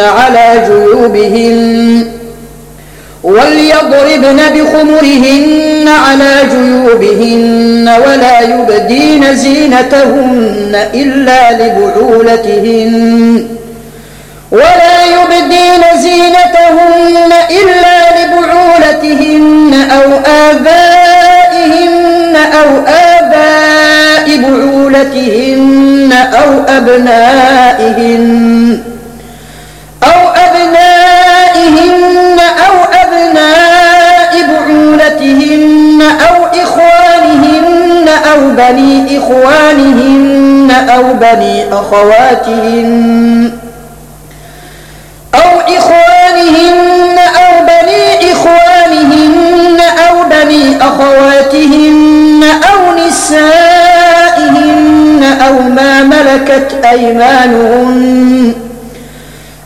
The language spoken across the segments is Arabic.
على جيوبهن وليضربن بخمرهن على جيوبهن ولا يبدين زينتهن إلا لبعولتهن ولا يبدين زينتهن إلا لبعولتهن أو آبائهن أو آباء بعولتهن أو أبنائهن بني إخوانهن أو بني أخواتهن أو إخوانهن أو بني إخوانهن أو بني أخواتهن أو نسائهن أو ما ملكت أيمانهن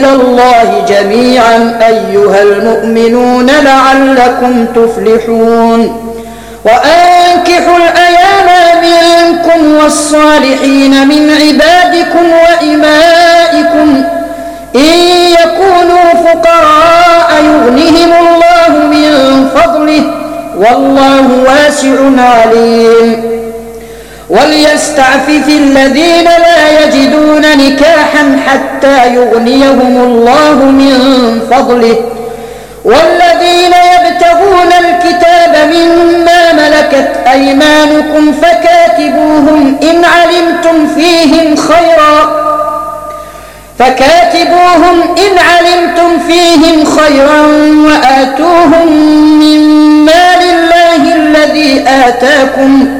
إلى الله جميعا أيها المؤمنون لعلكم تفلحون. وأنكحوا الأيام منكم والصالحين من عبادكم وإمائكم. إن يكونوا فقراء يغنهم الله من فضله والله واسع عليم. وليستعفف الذين لا حتى يغنيهم الله من فضله والذين يبتغون الكتاب مما ملكت أيمانكم فكاتبوهم إن علمتم فيهم خيرا فكاتبوهم إن علمتم فيهم خيرا وآتوهم من مال الله الذي آتاكم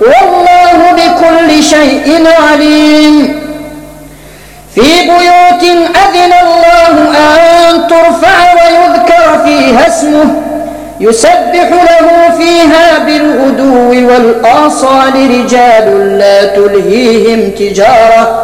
والله بكل شيء عليم. في بيوت أذن الله أن ترفع ويذكر فيها اسمه يسبح له فيها بالغدو والآصال رجال لا تلهيهم تجارة.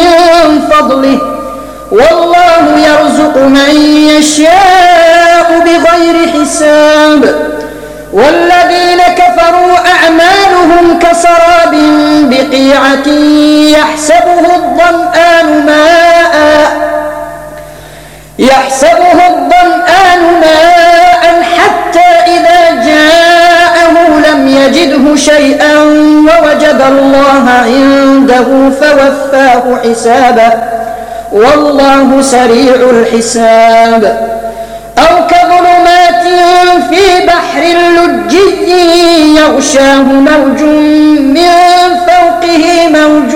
من فضله. والله يرزق من يشاء بغير حساب. والذين كفروا أعمالهم كسراب بقيعة يحسبه الظمآن ماء. يحسبه شيئا ووجد الله عنده فوفاه حسابه. والله سريع الحساب. أو كظلمات في بحر لجي يغشاه موج من فوقه موج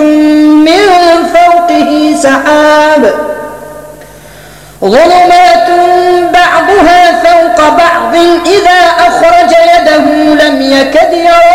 من فوقه سحاب. ظلمات بعضها فوق بعض إذا أخرج يده لم يكد يراها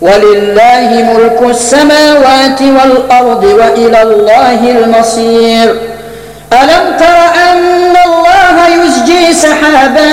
ولله ملك السماوات والأرض وإلى الله المصير. ألم تر أن الله يزجي سحابا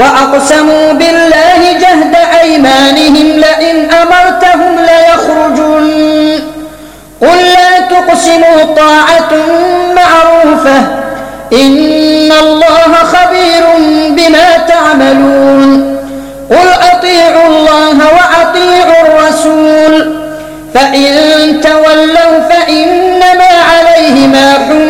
وأقسموا بالله جهد أيمانهم لئن أمرتهم ليخرجن. قل لا تقسموا طاعة معروفة. إن الله خبير بما تعملون. قل أطيعوا الله وأطيعوا الرسول. فإن تولوا فإنما عليه ما حمل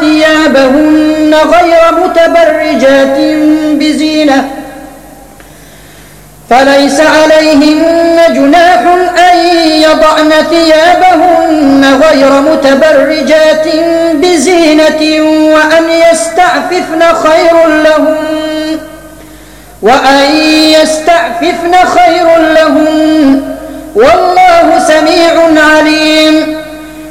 ثيابهن غير متبرجات بزينة. فليس عليهن جناح أن يضعن ثيابهن غير متبرجات بزينة وأن يستعففن خير لهن. وأن يستعففن خير لهن. والله سميع عليم.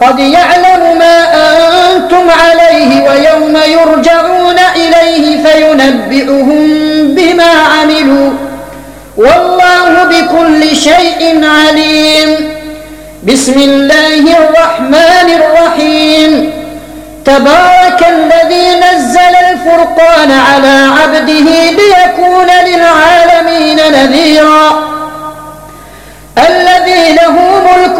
قد يعلم ما أنتم عليه ويوم يرجعون إليه فينبئهم بما عملوا. والله بكل شيء عليم. بسم الله الرحمن الرحيم. تبارك الذي نزل الفرقان على عبده ليكون للعالمين نذيرا. الذي له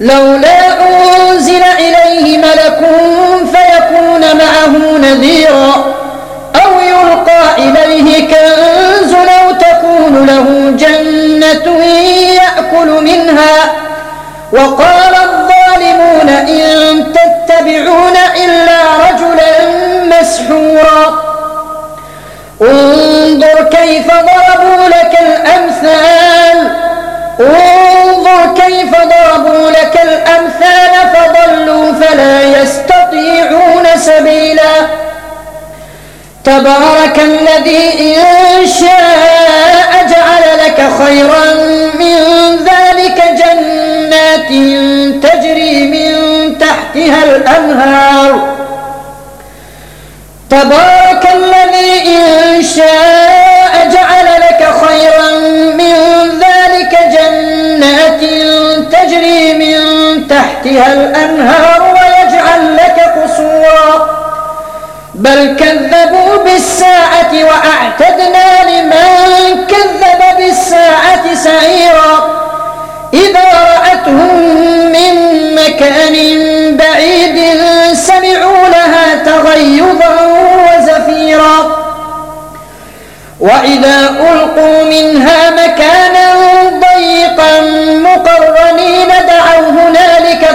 لولا أنزل إليه ملك فيكون معه نذيرا. تحتها الأنهار ويجعل لك قصورا. بل كذبوا بالساعة وأعتدنا لمن كذب بالساعة سعيرا. إذا رأتهم من مكان بعيد سمعوا لها تغيظا وزفيرا. وإذا ألقوا منها مكانا ضيقا مقرنين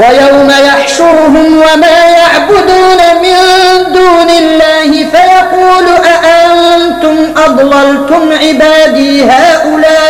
ويوم يحشرهم وما يعبدون من دون الله فيقول أأنتم أضللتم عبادي هؤلاء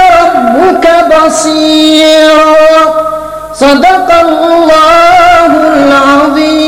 ربك بصيرا صدق الله العظيم.